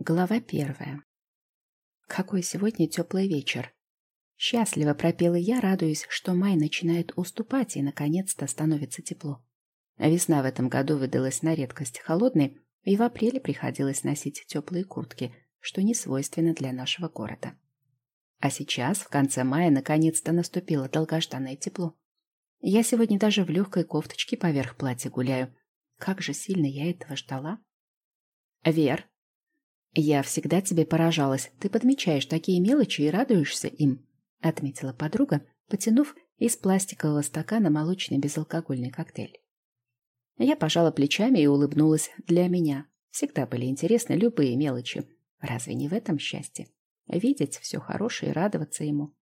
Глава первая. Какой сегодня теплый вечер. Счастливо пропела я, радуясь, что май начинает уступать и, наконец-то, становится тепло. Весна в этом году выдалась на редкость холодной, и в апреле приходилось носить теплые куртки, что не свойственно для нашего города. А сейчас, в конце мая, наконец-то наступило долгожданное тепло. Я сегодня даже в легкой кофточке поверх платья гуляю. Как же сильно я этого ждала. Вер, я всегда тебе поражалась. Ты подмечаешь такие мелочи и радуешься им, отметила подруга, потянув из пластикового стакана молочный безалкогольный коктейль. Я пожала плечами и улыбнулась. Для меня всегда были интересны любые мелочи. Разве не в этом счастье? Видеть все хорошее и радоваться ему.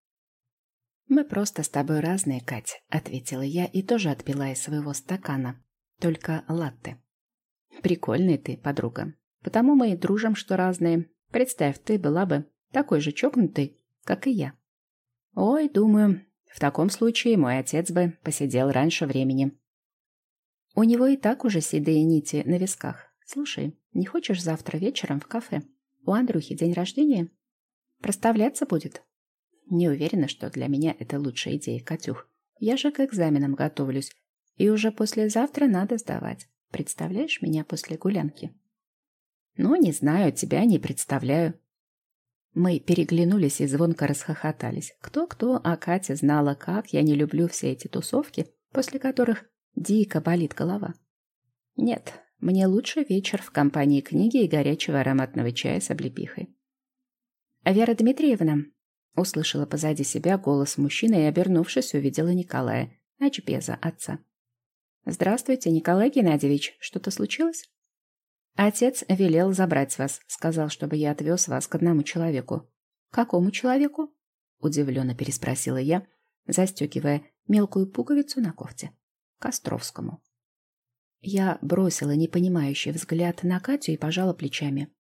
«Мы просто с тобой разные, Кать», — ответила я и тоже отпила из своего стакана. Только латте. «Прикольная ты, подруга. Потому мы и дружим, что разные. Представь, ты была бы такой же чокнутой, как и я». «Ой, думаю, в таком случае мой отец бы посидел раньше времени», у него и так уже седые нити на висках. Слушай, не хочешь завтра вечером в кафе? У Андрюхи день рождения? Проставляться будет? Не уверена, что для меня это лучшая идея, Катюх. Я же к экзаменам готовлюсь. И уже послезавтра надо сдавать. Представляешь меня после гулянки? Ну, не знаю, тебя не представляю. Мы переглянулись и звонко расхохотались. Кто-кто, а Катя знала, как я не люблю все эти тусовки, после которых Дико болит голова. Нет, мне лучше вечер в компании книги и горячего ароматного чая с облепихой. «Вера Дмитриевна!» Услышала позади себя голос мужчины и, обернувшись, увидела Николая, Ачбеза, отца. «Здравствуйте, Николай Геннадьевич. Что-то случилось?» «Отец велел забрать вас. Сказал, чтобы я отвез вас к одному человеку». «Какому человеку?» Удивленно переспросила я, застегивая мелкую пуговицу на кофте. Костровскому. Я бросила непонимающий взгляд на Катю и пожала плечами.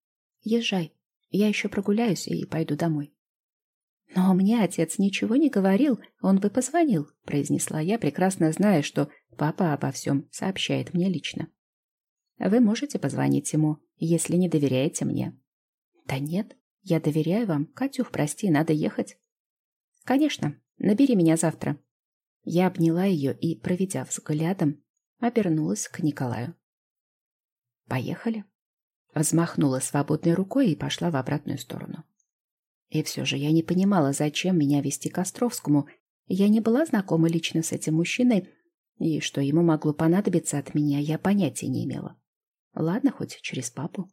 «Езжай, я еще прогуляюсь и пойду домой». «Но мне отец ничего не говорил, он бы позвонил», — произнесла я, прекрасно зная, что папа обо всем сообщает мне лично. «Вы можете позвонить ему, если не доверяете мне». «Да нет, я доверяю вам. Катюх, прости, надо ехать». «Конечно, набери меня завтра», я обняла ее и, проведя взглядом, обернулась к Николаю. «Поехали?» Взмахнула свободной рукой и пошла в обратную сторону. И все же я не понимала, зачем меня вести к Островскому. Я не была знакома лично с этим мужчиной, и что ему могло понадобиться от меня, я понятия не имела. Ладно, хоть через папу.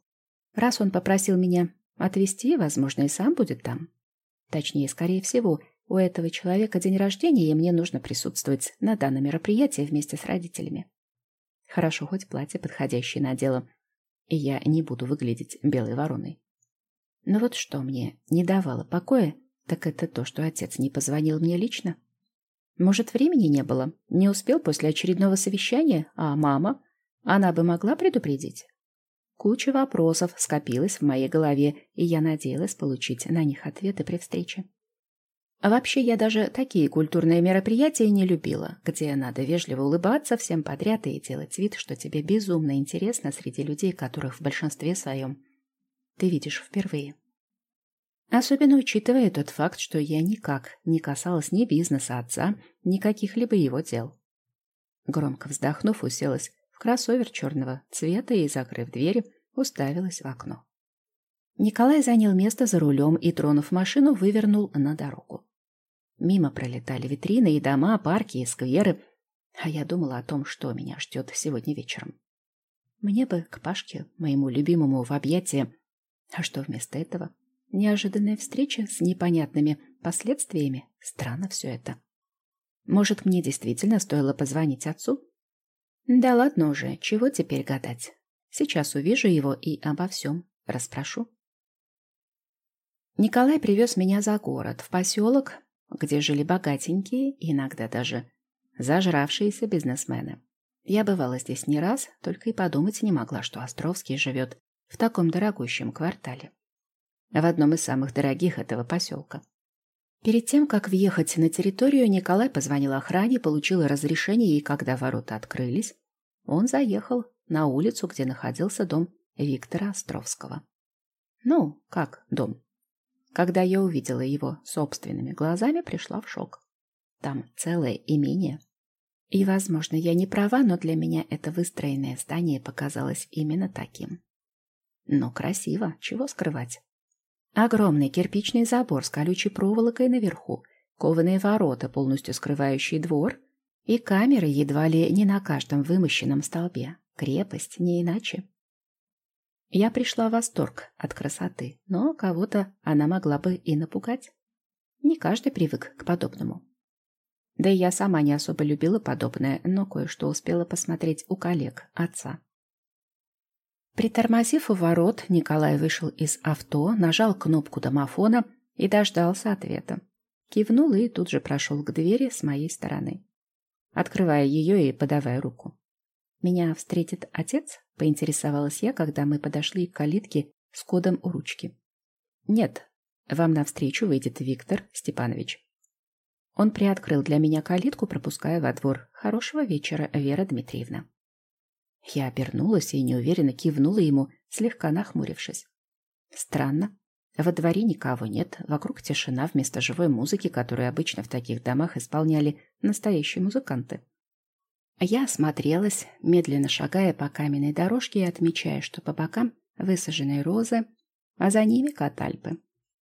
Раз он попросил меня отвезти, возможно, и сам будет там. Точнее, скорее всего, у этого человека день рождения, и мне нужно присутствовать на данном мероприятии вместе с родителями. Хорошо, хоть платье подходящее надела, и я не буду выглядеть белой вороной. Но вот что мне не давало покоя, так это то, что отец не позвонил мне лично. Может, времени не было, не успел после очередного совещания, а мама, она бы могла предупредить. Куча вопросов скопилась в моей голове, и я надеялась получить на них ответы при встрече. Вообще я даже такие культурные мероприятия не любила, где надо вежливо улыбаться всем подряд и делать вид, что тебе безумно интересно среди людей, которых в большинстве своем ты видишь впервые. Особенно учитывая тот факт, что я никак не касалась ни бизнеса отца, ни каких-либо его дел. Громко вздохнув, уселась в кроссовер черного цвета и, закрыв двери, уставилась в окно. Николай занял место за рулем и, тронув машину, вывернул на дорогу. Мимо пролетали витрины и дома, парки и скверы, а я думала о том, что меня ждет сегодня вечером. Мне бы к Пашке, моему любимому, в объятия. А что вместо этого? Неожиданная встреча с непонятными последствиями. Странно все это. Может, мне действительно стоило позвонить отцу? Да ладно уже, чего теперь гадать? Сейчас увижу его и обо всем расспрошу. Николай привез меня за город, в поселок, где жили богатенькие, иногда даже зажравшиеся бизнесмены. Я бывала здесь не раз, только и подумать не могла, что Островский живет в таком дорогущем квартале. В одном из самых дорогих этого поселка. Перед тем, как въехать на территорию, Николай позвонил охране, получил разрешение, и когда ворота открылись, он заехал на улицу, где находился дом Виктора Островского. Ну, как дом. Когда я увидела его собственными глазами, пришла в шок. Там целое имение. И, возможно, я не права, но для меня это выстроенное здание показалось именно таким. Но красиво, чего скрывать. Огромный кирпичный забор с колючей проволокой наверху, кованые ворота, полностью скрывающие двор, и камеры едва ли не на каждом вымощенном столбе. Крепость, не иначе. Я пришла в восторг от красоты, но кого-то она могла бы и напугать. Не каждый привык к подобному. Да и я сама не особо любила подобное, но кое-что успела посмотреть у коллег, отца. Притормозив у ворот, Николай вышел из авто, нажал кнопку домофона и дождался ответа. Кивнул и тут же прошел к двери с моей стороны, открывая ее и подавая руку. «Меня встретит отец?» — поинтересовалась я, когда мы подошли к калитке с кодом у ручки. «Нет, вам навстречу выйдет Виктор Степанович». Он приоткрыл для меня калитку, пропуская во двор. «Хорошего вечера, Вера Дмитриевна». Я обернулась и неуверенно кивнула ему, слегка нахмурившись. Странно. Во дворе никого нет, вокруг тишина вместо живой музыки, которую обычно в таких домах исполняли настоящие музыканты. Я осмотрелась, медленно шагая по каменной дорожке и отмечая, что по бокам высаженные розы, а за ними катальпы.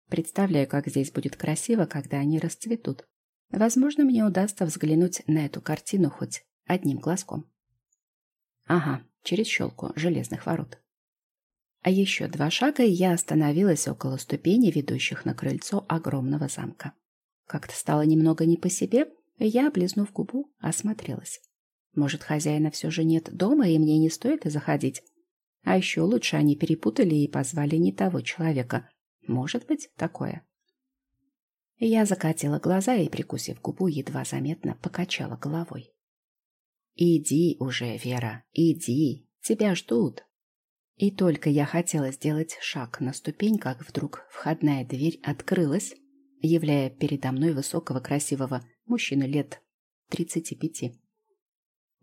Представляю, как здесь будет красиво, когда они расцветут. Возможно, мне удастся взглянуть на эту картину хоть одним глазком. Ага, через щелку железных ворот. А еще два шага, и я остановилась около ступеней, ведущих на крыльцо огромного замка. Как-то стало немного не по себе, и я, облизнув губу, осмотрелась. Может, хозяина все же нет дома, и мне не стоит заходить? А еще лучше они перепутали и позвали не того человека. Может быть, такое. Я закатила глаза и, прикусив губу, едва заметно покачала головой. «Иди уже, Вера, иди, тебя ждут». И только я хотела сделать шаг на ступень, как вдруг входная дверь открылась, являя передо мной высокого красивого мужчину лет тридцати пяти.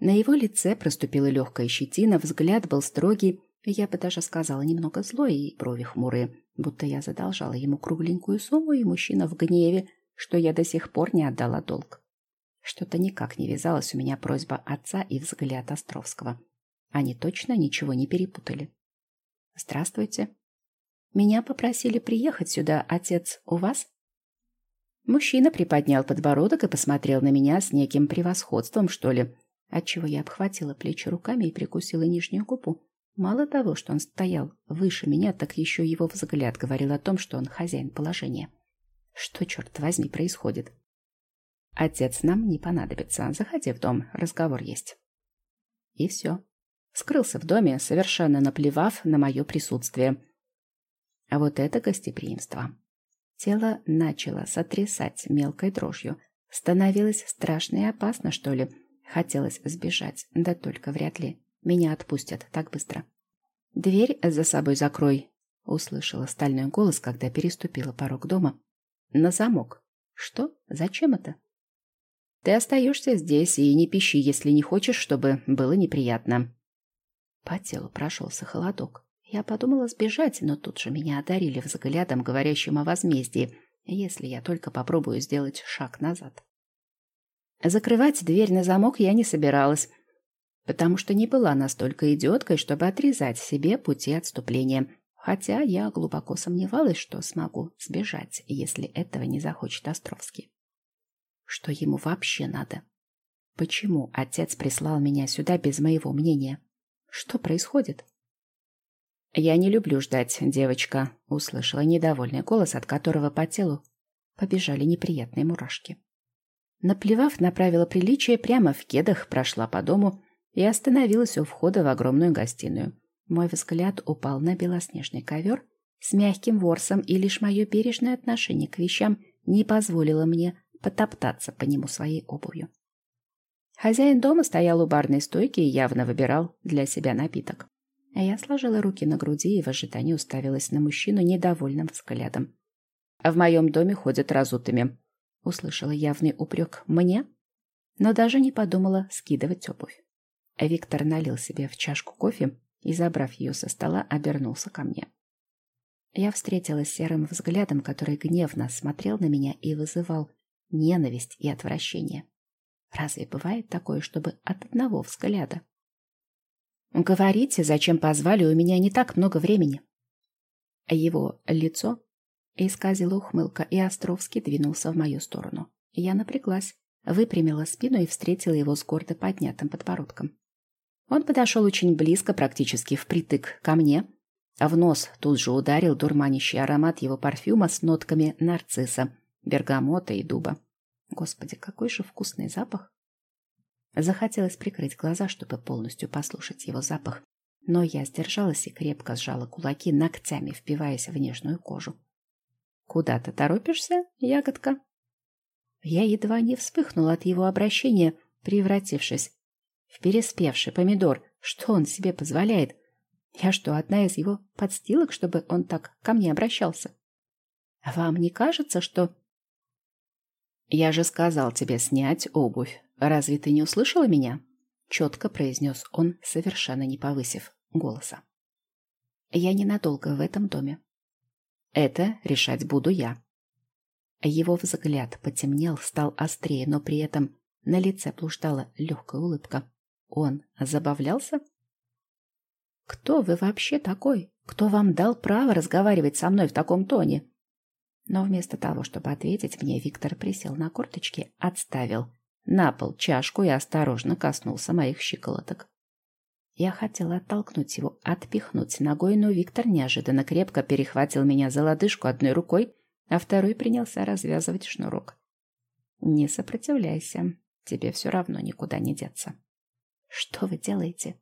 На его лице проступила легкая щетина, взгляд был строгий, я бы даже сказала, немного злой и брови хмурые, будто я задолжала ему кругленькую сумму, и мужчина в гневе, что я до сих пор не отдала долг. Что-то никак не вязалась у меня просьба отца и взгляд Островского. Они точно ничего не перепутали. «Здравствуйте. Меня попросили приехать сюда, отец, у вас?» Мужчина приподнял подбородок и посмотрел на меня с неким превосходством, что ли, отчего я обхватила плечи руками и прикусила нижнюю губу. Мало того, что он стоял выше меня, так еще его взгляд говорил о том, что он хозяин положения. Что, черт возьми, происходит? Отец нам не понадобится. Заходи в дом, разговор есть. И все. Скрылся в доме, совершенно наплевав на мое присутствие. А вот это гостеприимство. Тело начало сотрясать мелкой дрожью. Становилось страшно и опасно, что ли. Хотелось сбежать, да только вряд ли. Меня отпустят так быстро. «Дверь за собой закрой», — услышала стальной голос, когда переступила порог дома. «На замок». «Что? Зачем это?» Ты остаешься здесь и не пищи, если не хочешь, чтобы было неприятно. По телу прошелся холодок. Я подумала сбежать, но тут же меня одарили взглядом, говорящим о возмездии, если я только попробую сделать шаг назад. Закрывать дверь на замок я не собиралась, потому что не была настолько идиоткой, чтобы отрезать себе пути отступления, хотя я глубоко сомневалась, что смогу сбежать, если этого не захочет Островский. Что ему вообще надо? Почему отец прислал меня сюда без моего мнения? Что происходит? «Я не люблю ждать, девочка», — услышала недовольный голос, от которого по телу побежали неприятные мурашки. Наплевав на правила приличия, прямо в кедах прошла по дому и остановилась у входа в огромную гостиную. Мой взгляд упал на белоснежный ковер с мягким ворсом, и лишь мое бережное отношение к вещам не позволило мне потоптаться по нему своей обувью. Хозяин дома стоял у барной стойки и явно выбирал для себя напиток. А я сложила руки на груди и в ожидании уставилась на мужчину недовольным взглядом. «А в моем доме ходят разутыми», — услышала явный упрек мне, но даже не подумала скидывать обувь. Виктор налил себе в чашку кофе и, забрав ее со стола, обернулся ко мне. Я встретилась серым взглядом, который гневно смотрел на меня и вызывал ненависть и отвращение. Разве бывает такое, чтобы от одного взгляда? «Говорите, зачем позвали, у меня не так много времени». Его лицо исказило ухмылка, и Островский двинулся в мою сторону. Я напряглась, выпрямила спину и встретила его с гордо поднятым подбородком. Он подошел очень близко, практически впритык ко мне, а в нос тут же ударил дурманящий аромат его парфюма с нотками нарцисса, бергамота и дуба. Господи, какой же вкусный запах! Захотелось прикрыть глаза, чтобы полностью послушать его запах, но я сдержалась и крепко сжала кулаки, ногтями впиваясь в нежную кожу. «Куда ты торопишься, ягодка?» Я едва не вспыхнула от его обращения, превратившись в переспевший помидор. Что он себе позволяет? Я что, одна из его подстилок, чтобы он так ко мне обращался? Вам не кажется, что... Я же сказал тебе снять обувь. Разве ты не услышала меня? Четко произнес он, совершенно не повысив голоса. Я ненадолго в этом доме. Это решать буду я. Его взгляд потемнел, стал острее, но при этом на лице блуждала легкая улыбка. Он забавлялся? «Кто вы вообще такой? Кто вам дал право разговаривать со мной в таком тоне?» Но вместо того, чтобы ответить мне, Виктор присел на корточки, отставил на пол чашку и осторожно коснулся моих щиколоток. Я хотела оттолкнуть его, отпихнуть ногой, но Виктор неожиданно крепко перехватил меня за лодыжку одной рукой, а второй принялся развязывать шнурок. «Не сопротивляйся, тебе все равно никуда не деться». «Что вы делаете?»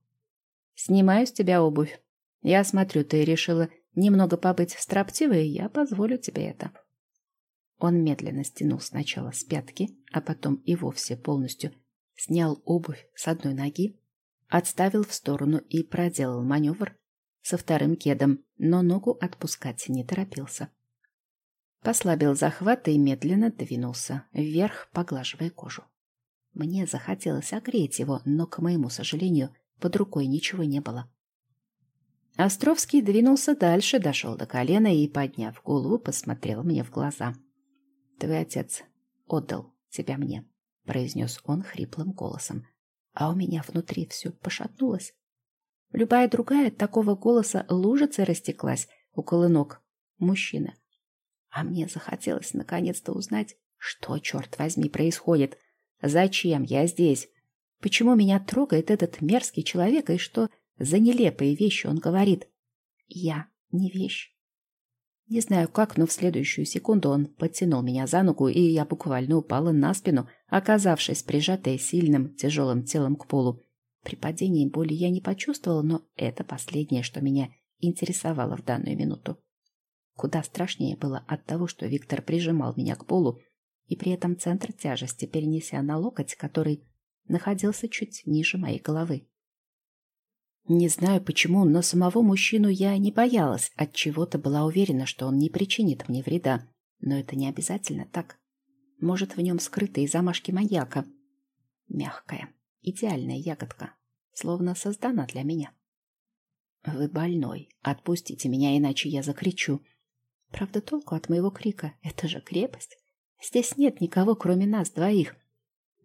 «Снимаю с тебя обувь. Я смотрю, ты решила немного побыть строптивой, я позволю тебе это». Он медленно стянул сначала с пятки, а потом и вовсе полностью снял обувь с одной ноги, отставил в сторону и проделал маневр со вторым кедом, но ногу отпускать не торопился. Послабил захват и медленно двинулся вверх, поглаживая кожу. Мне захотелось огреть его, но, к моему сожалению, под рукой ничего не было. Островский двинулся дальше, дошел до колена и, подняв голову, посмотрел мне в глаза. «Твой отец отдал тебя мне», — произнес он хриплым голосом. А у меня внутри все пошатнулось. Любая другая от такого голоса лужица растеклась около ног мужчины. А мне захотелось наконец-то узнать, что, черт возьми, происходит. Зачем я здесь? Почему меня трогает этот мерзкий человек и что за нелепые вещи он говорит? Я не вещь. Не знаю как, но в следующую секунду он подтянул меня за ногу, и я буквально упала на спину, оказавшись прижатой сильным тяжелым телом к полу. При падении боли я не почувствовала, но это последнее, что меня интересовало в данную минуту. Куда страшнее было от того, что Виктор прижимал меня к полу, и при этом центр тяжести перенеся на локоть, который находился чуть ниже моей головы. Не знаю почему, но самого мужчину я не боялась, от чего-то была уверена, что он не причинит мне вреда. Но это не обязательно так. Может, в нем скрытые замашки маньяка. Мягкая, идеальная ягодка, словно создана для меня. Вы больной. Отпустите меня, иначе я закричу. Правда, толку от моего крика? Это же крепость. Здесь нет никого, кроме нас двоих.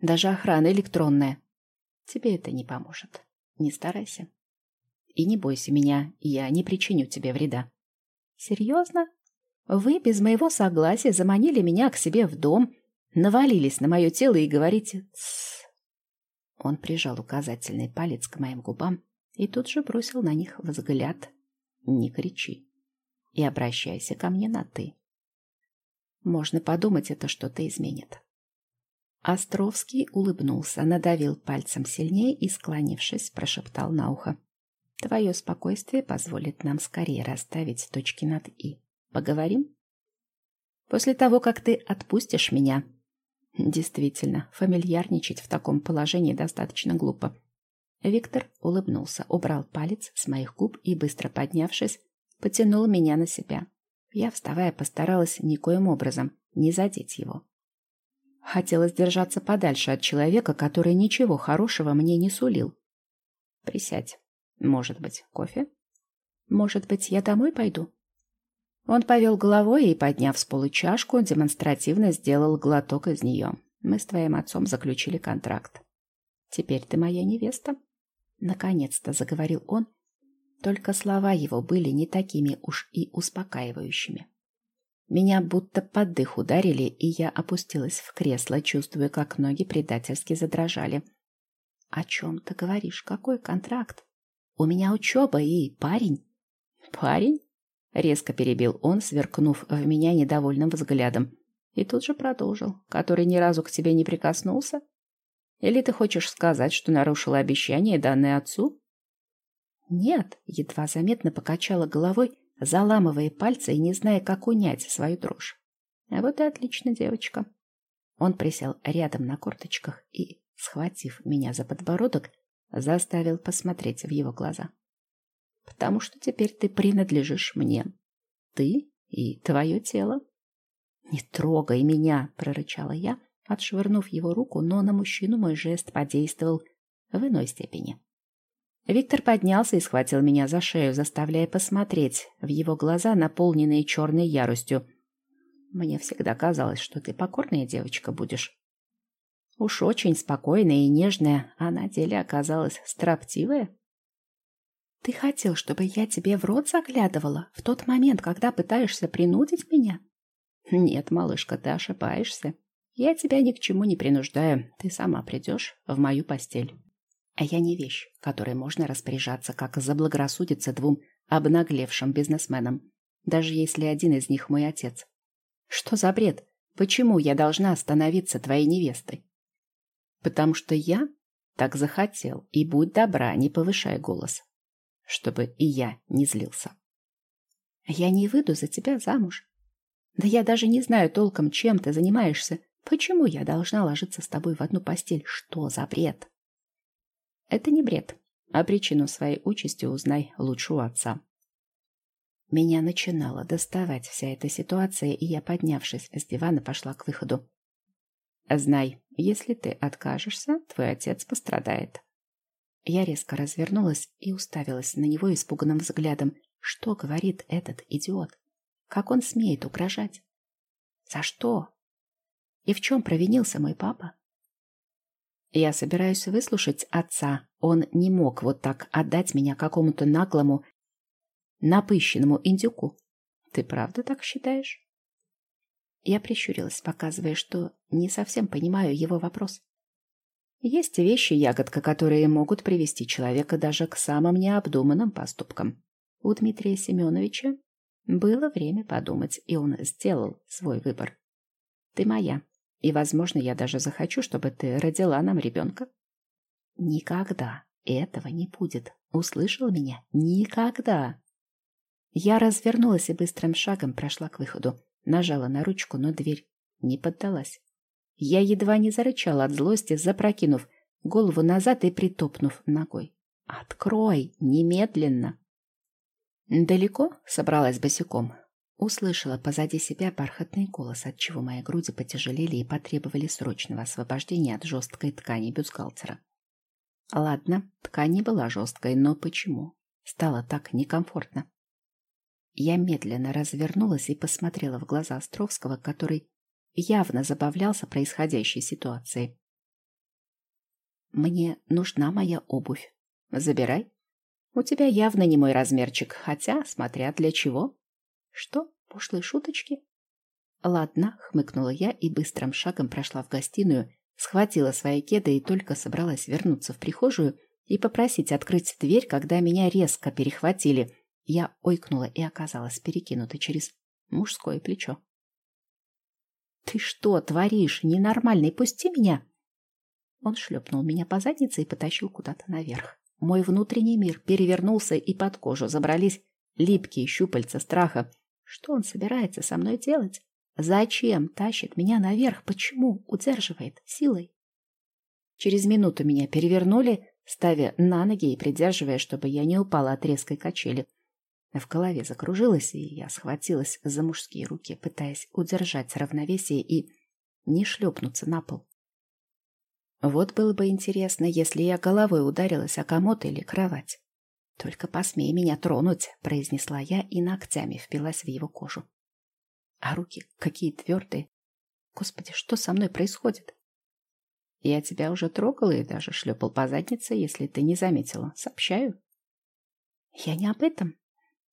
Даже охрана электронная. Тебе это не поможет. Не старайся. И не бойся меня, я не причиню тебе вреда. Серьезно? Вы без моего согласия заманили меня к себе в дом, навалились на мое тело и говорите «Тссс». Он прижал указательный палец к моим губам и тут же бросил на них взгляд «Не кричи» и обращайся ко мне на «ты». Можно подумать, это что-то изменит. Островский улыбнулся, надавил пальцем сильнее и, склонившись, прошептал на ухо. «Твое спокойствие позволит нам скорее расставить точки над «и». Поговорим?» «После того, как ты отпустишь меня». Действительно, фамильярничать в таком положении достаточно глупо. Виктор улыбнулся, убрал палец с моих губ и, быстро поднявшись, потянул меня на себя. Я, вставая, постаралась никоим образом не задеть его. Хотелось держаться подальше от человека, который ничего хорошего мне не сулил. Присядь. Может быть, кофе? Может быть, я домой пойду? Он повел головой и, подняв с пола чашку, демонстративно сделал глоток из нее. Мы с твоим отцом заключили контракт. Теперь ты моя невеста. Наконец-то заговорил он, только слова его были не такими уж и успокаивающими. Меня будто под дых ударили, и я опустилась в кресло, чувствуя, как ноги предательски задрожали. «О чем ты говоришь? Какой контракт? У меня учеба и парень». «Парень?» — резко перебил он, сверкнув в меня недовольным взглядом. И тут же продолжил. «Который ни разу к тебе не прикоснулся? Или ты хочешь сказать, что нарушила обещание, данное отцу?» «Нет», — едва заметно покачала головой, заламывая пальцы и не зная, как унять свою дрожь. «А вот и отлично, девочка». Он присел рядом на корточках и, схватив меня за подбородок, заставил посмотреть в его глаза. «Потому что теперь ты принадлежишь мне. Ты и твое тело». «Не трогай меня!» — прорычала я, отшвырнув его руку, но на мужчину мой жест подействовал в иной степени. Виктор поднялся и схватил меня за шею, заставляя посмотреть в его глаза, наполненные черной яростью. «Мне всегда казалось, что ты покорная девочка будешь». Уж очень спокойная и нежная, а на деле оказалась строптивая. «Ты хотел, чтобы я тебе в рот заглядывала в тот момент, когда пытаешься принудить меня?» «Нет, малышка, ты ошибаешься. Я тебя ни к чему не принуждаю. Ты сама придешь в мою постель». А я не вещь, которой можно распоряжаться, как заблагорассудится двум обнаглевшим бизнесменам, даже если один из них мой отец. Что за бред? Почему я должна становиться твоей невестой? Потому что я так захотел, и будь добра, не повышай голос, чтобы и я не злился. Я не выйду за тебя замуж. Да я даже не знаю толком, чем ты занимаешься. Почему я должна ложиться с тобой в одну постель? Что за бред? Это не бред, а причину своей участи узнай лучше у отца. Меня начинала доставать вся эта ситуация, и я, поднявшись с дивана, пошла к выходу. Знай, если ты откажешься, твой отец пострадает. Я резко развернулась и уставилась на него испуганным взглядом. Что говорит этот идиот? Как он смеет угрожать? За что? И в чем провинился мой папа? Я собираюсь выслушать отца. Он не мог вот так отдать меня какому-то наглому, напыщенному индюку. Ты правда так считаешь? Я прищурилась, показывая, что не совсем понимаю его вопрос. Есть вещи, ягодка, которые могут привести человека даже к самым необдуманным поступкам. У Дмитрия Семеновича было время подумать, и он сделал свой выбор. Ты моя, и, возможно, я даже захочу, чтобы ты родила нам ребенка. Никогда этого не будет. Услышал меня? Никогда. Я развернулась и быстрым шагом прошла к выходу. Нажала на ручку, но дверь не поддалась. Я едва не зарычала от злости, запрокинув голову назад и притопнув ногой. «Открой! Немедленно!» Далеко собралась босиком. Услышала позади себя бархатный голос, отчего мои груди потяжелели и потребовали срочного освобождения от жесткой ткани бюстгальтера. Ладно, ткань не была жесткой, но почему? Стало так некомфортно. Я медленно развернулась и посмотрела в глаза Островского, который явно забавлялся происходящей ситуацией. «Мне нужна моя обувь. Забирай. У тебя явно не мой размерчик, хотя, смотря для чего». Что? Пошлые шуточки? Ладно, хмыкнула я и быстрым шагом прошла в гостиную, схватила свои кеды и только собралась вернуться в прихожую и попросить открыть дверь, когда меня резко перехватили. Я ойкнула и оказалась перекинута через мужское плечо. «Ты что творишь? Ненормальный, пусти меня!» Он шлепнул меня по заднице и потащил куда-то наверх. Мой внутренний мир перевернулся, и под кожу забрались липкие щупальца страха. Что он собирается со мной делать? Зачем тащит меня наверх? Почему удерживает силой? Через минуту меня перевернули, ставя на ноги и придерживая, чтобы я не упала от резкой качели. В голове закружилась, и я схватилась за мужские руки, пытаясь удержать равновесие и не шлепнуться на пол. Вот было бы интересно, если я головой ударилась о комод или кровать. «Только посмей меня тронуть», — произнесла я и ногтями впилась в его кожу. А руки какие твердые. Господи, что со мной происходит? Я тебя уже трогала и даже шлепал по заднице, если ты не заметила. Сообщаю. Я не об этом.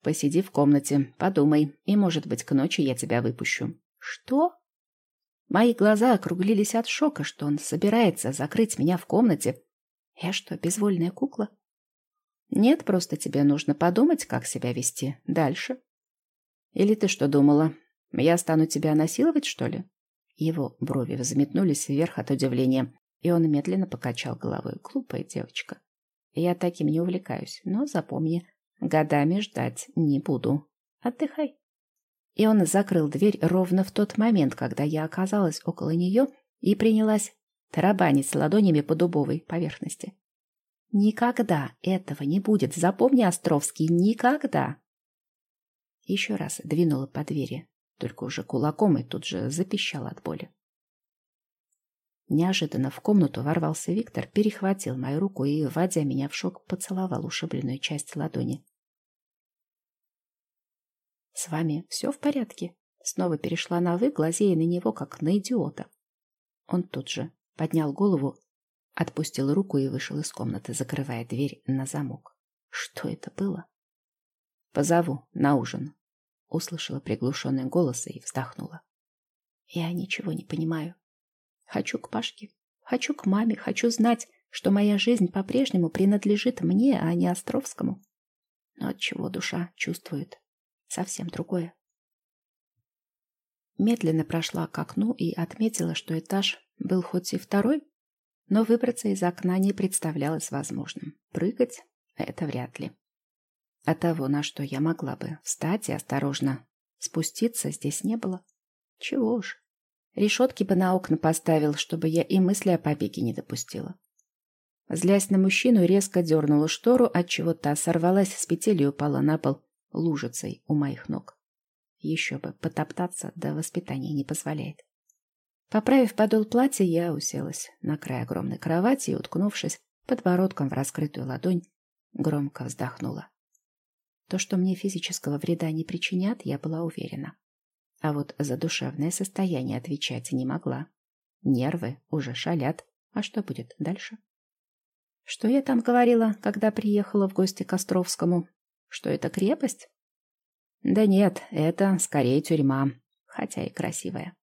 Посиди в комнате, подумай, и, может быть, к ночи я тебя выпущу. Что? Мои глаза округлились от шока, что он собирается закрыть меня в комнате. Я что, безвольная кукла? Нет, просто тебе нужно подумать, как себя вести дальше. Или ты что думала? Я стану тебя насиловать, что ли? Его брови взметнулись вверх от удивления, и он медленно покачал головой. Глупая девочка. Я таким не увлекаюсь, но запомни, годами ждать не буду. Отдыхай. И он закрыл дверь ровно в тот момент, когда я оказалась около нее и принялась тарабанить ладонями по дубовой поверхности. Никогда этого не будет, запомни, Островский, никогда. Еще раз двинула по двери, только уже кулаком и тут же запищала от боли. Неожиданно в комнату ворвался Виктор, перехватил мою руку и, вводя меня в шок, поцеловал ушибленную часть ладони. «С вами все в порядке?» Снова перешла на «вы», глазея на него, как на идиота. Он тут же поднял голову, отпустил руку и вышел из комнаты, закрывая дверь на замок. Что это было? «Позову на ужин», — услышала приглушенный голос и вздохнула. «Я ничего не понимаю. Хочу к Пашке, хочу к маме, хочу знать, что моя жизнь по-прежнему принадлежит мне, а не Островскому. Но от чего душа чувствует совсем другое. Медленно прошла к окну и отметила, что этаж был хоть и второй, но выбраться из окна не представлялось возможным. Прыгать — это вряд ли. А того, на что я могла бы встать и осторожно спуститься, здесь не было. Чего уж. Решетки бы на окна поставил, чтобы я и мысли о побеге не допустила. Злясь на мужчину, резко дернула штору, отчего та сорвалась с петель и упала на пол, лужицей у моих ног. Еще бы, потоптаться до воспитания не позволяет. Поправив подол платья, я уселась на край огромной кровати и, уткнувшись подбородком в раскрытую ладонь, громко вздохнула. То, что мне физического вреда не причинят, я была уверена. А вот за душевное состояние отвечать не могла. Нервы уже шалят. А что будет дальше? Что я там говорила, когда приехала в гости к Островскому? Что это крепость? Да нет, это скорее тюрьма, хотя и красивая.